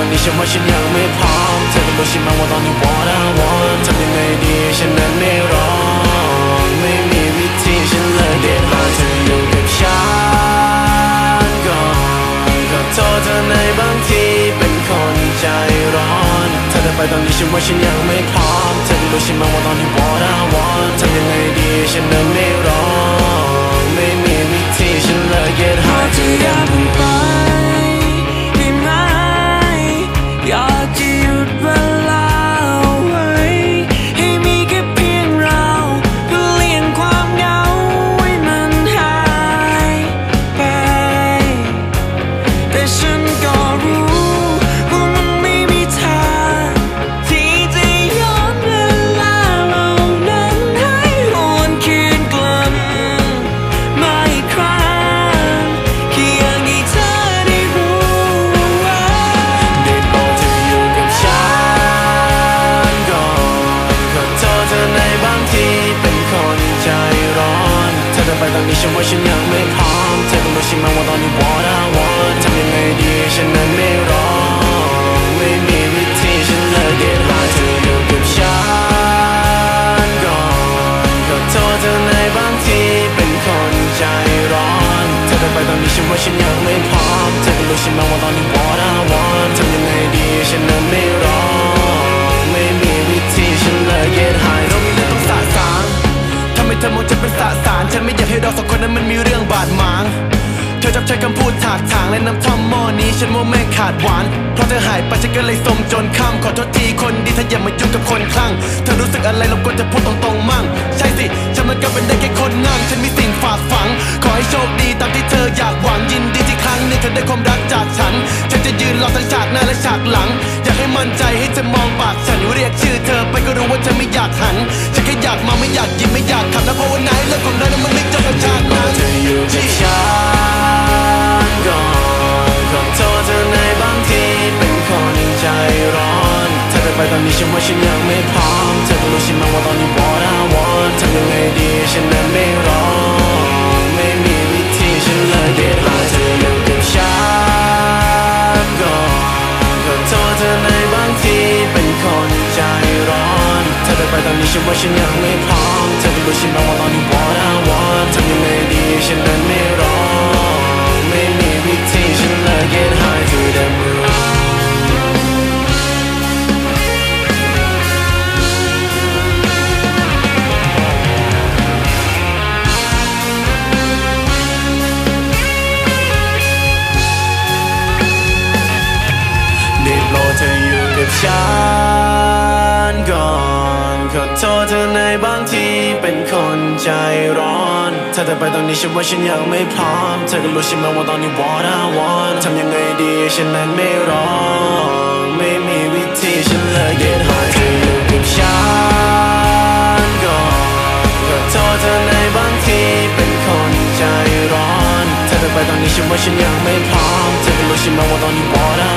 เธอเดินไปตอนนี้ฉันว่าฉันยังไม่พร้อมเธอก็รู้ใช่ไหมว่าตอนนี้ what I want ทำยังไงดีฉันนั้นไม่ร้องไม่มีวิธีฉันเลยเด็ดมาเธออยู่กับฉันก่อนขอโทษเธอในบางทีเป็นคนใจร้อนเธอเดินไปตอนนี้ฉันว่าฉันยังไม่พร้อมเธอก็รู้ใช่ไหมว่าตอนนี้ what I want ทำยังไงดีฉันนั้นไม่ร้องไม่มีวิธีฉันเลย get พอ high ไปตอนนี้ฉันว่าฉันยังไม่พร้อมเธอก็รู้ใช่ไหมว่าตอนนี้ what I want ทำยังไงดีฉันนั้นไม่ร้องไม่มีวิธีฉันเลย get high เธออยู่กับฉันก่อนขอโทษเธอในบางทีเป็นคนใจร้อน เธอเดินไปตอนนี้ฉันว่าฉันยัง ใช้คำพูดถากถางและน้ำท่อมหม้อนี้ ฉันว่าแม่งขาดหวาน เพราะเธอหายไปฉันก็เลยสมจนค่ำขอโทษทีคนดีเธออย่ามายุ่งกับคนคลั่งเธอรู้สึกอะไรเราควรจะพูดตรงๆมั่ง ใช่สิ ฉันมันก็เป็นได้แค่คนงั่งฉันมีสิ่งฝากฝัง ขอให้โชคดีตามที่เธออยากหวังยินดีที่ครั้งหนี้เธอได้ความรักจากฉัน ฉันจะยืนรอทั้งฉากหน้าและฉากหลัง อยากให้มั่นใจให้เธอมองปากฉันเรียกชื่อเธอไปก็รู้ว่าเธอไม่อยากหันฉันแค่อยากมาไม่อยากยิ้มไม่อยากขับนะเพราะวันไหนเรื่องของเรานั้น เธอเดินไปตอนนี้ฉันว่าฉันยังไม่พร้อมเธอก็รู้ใช่ไหมว่าตอนนี้ what I want ทำยังไงดีฉันนั้นไม่ร้องไม่มีวิธีฉันเลย get high เธออยู่กับฉันก่อนขอโทษเธอในบางทีเป็นคนใจร้อนเธอเดินไปตอนนี้ฉันว่าฉันยังไม่พร้อมเธอก็รู้ใช่ไหมว่าตอนนี้ what I want ทำยังไงดีฉันนั้นไม่ร้องไม่มีวิธีฉันเลย get high to บางทีเป็นคนใจร้อนเธอเดินไปตอนนี้ฉันว่าฉันยังไม่พร้อม เธอก็รู้ใช่ไหมว่าตอนนี้ what I want ทำยังไงดีฉันนั้นไม่ร้อง ไม่มีวิธีฉันเลย get high เธออยู่กับฉันก่อนขอโทษเธอในบางทีเป็นคนใจร้อนเธอเดินไปตอนนี้ฉันว่าฉันยังไม่พร้อม เธอก็รู้ใช่ไหมว่าตอนนี้ what I